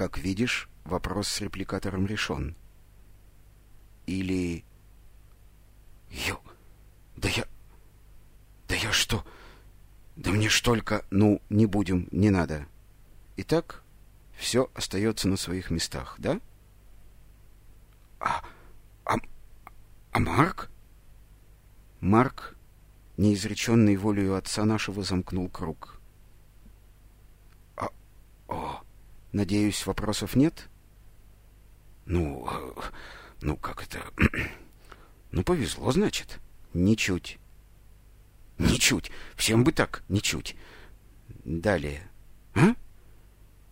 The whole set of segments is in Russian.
Как видишь, вопрос с репликатором решен. Или... Ё... Да я... Да я что... Да мне ж только... Ну, не будем, не надо. Итак, все остается на своих местах, да? А... А... А Марк? Марк, неизреченный волею отца нашего, замкнул круг. А... О... Надеюсь, вопросов нет? Ну... Ну, как это... Ну, повезло, значит? Ничуть. Ничуть. Всем бы так, ничуть. Далее. А?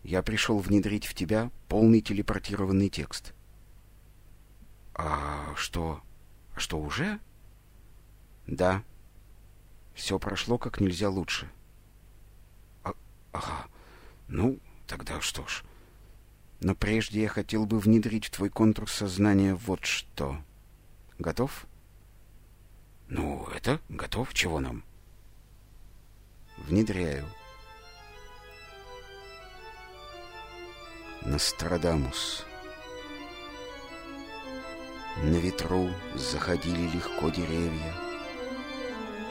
Я пришел внедрить в тебя полный телепортированный текст. А что? А что, уже? Да. Все прошло как нельзя лучше. А, ага. Ну, тогда что ж. Но прежде я хотел бы внедрить в твой контур сознания вот что. Готов? Ну, это готов. Чего нам? Внедряю. Нострадамус. На ветру заходили легко деревья,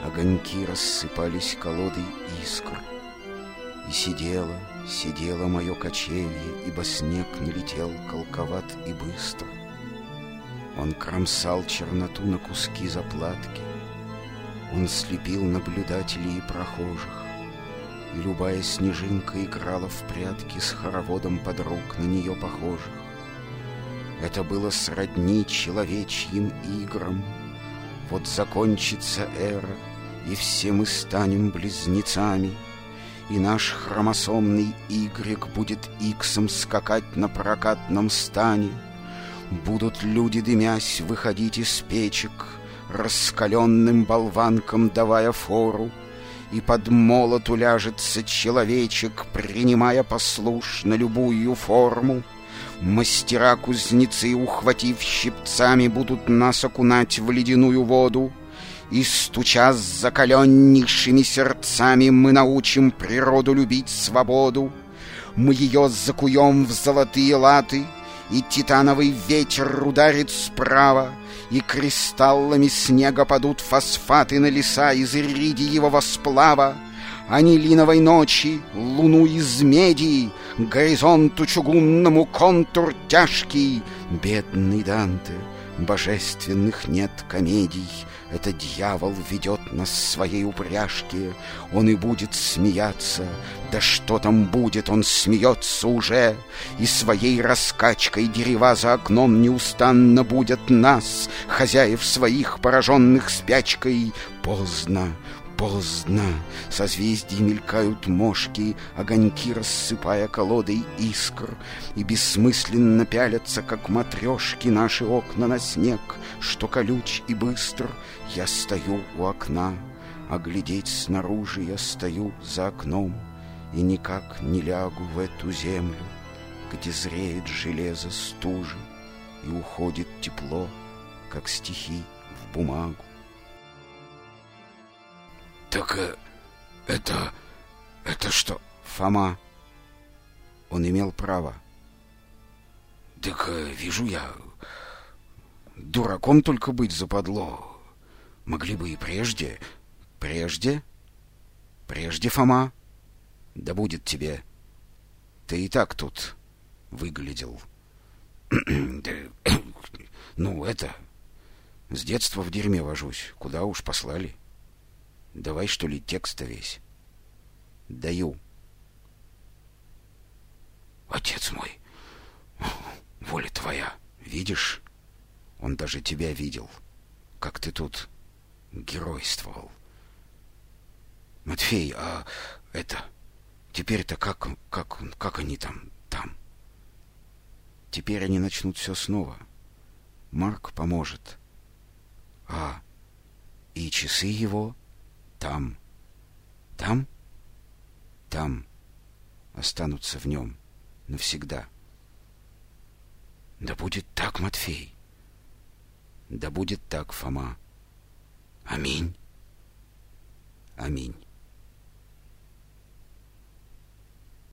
Огоньки рассыпались колодой искр, И сидело, сидело мое кочевье, Ибо снег налетел колковат и быстро. Он кромсал черноту на куски заплатки, Он слепил наблюдателей и прохожих, И любая снежинка играла в прятки С хороводом подруг на нее похожих. Это было сродни человечьим играм. Вот закончится эра, и все мы станем близнецами, И наш хромосомный Y будет иксом скакать на прокатном стане. Будут люди, дымясь, выходить из печек, Раскаленным болванкам давая фору, И под молот уляжется человечек, Принимая послушно любую форму. Мастера-кузнецы, ухватив щипцами, Будут нас окунать в ледяную воду, И, стуча с закаленнейшими сердцами, Мы научим природу любить свободу. Мы ее закуем в золотые латы, И титановый ветер ударит справа, И кристаллами снега падут фосфаты на леса Из иридиевого сплава, Анилиновой ночи, луну из меди, Горизонту чугунному контур тяжкий. Бедный Данте, божественных нет комедий, Это дьявол ведет нас своей упряжке, Он и будет смеяться, да что там будет, он смеется уже, И своей раскачкой дерева за окном неустанно будет нас, Хозяев своих, пораженных спячкой, поздно, Поздно, созвездий мелькают мошки, Огоньки рассыпая колодой искр, И бессмысленно пялятся, как матрешки, Наши окна на снег, что колюч и быстр. Я стою у окна, а глядеть снаружи я стою за окном, И никак не лягу в эту землю, Где зреет железо стужи, И уходит тепло, как стихи в бумагу. Так э, это... это что? Фома. Он имел право. Так э, вижу я... Дураком только быть западло. Могли бы и прежде. Прежде? Прежде, Фома? Да будет тебе. Ты и так тут выглядел. ну, это... С детства в дерьме вожусь. Куда уж послали. Давай, что ли, текста весь. Даю. Отец мой, воля твоя. Видишь, он даже тебя видел, как ты тут геройствовал. Матфей, а это... Теперь-то как, как, как они там, там? Теперь они начнут все снова. Марк поможет. А, и часы его там, там, там останутся в нем навсегда. Да будет так, Матфей. Да будет так, Фома. Аминь. Аминь.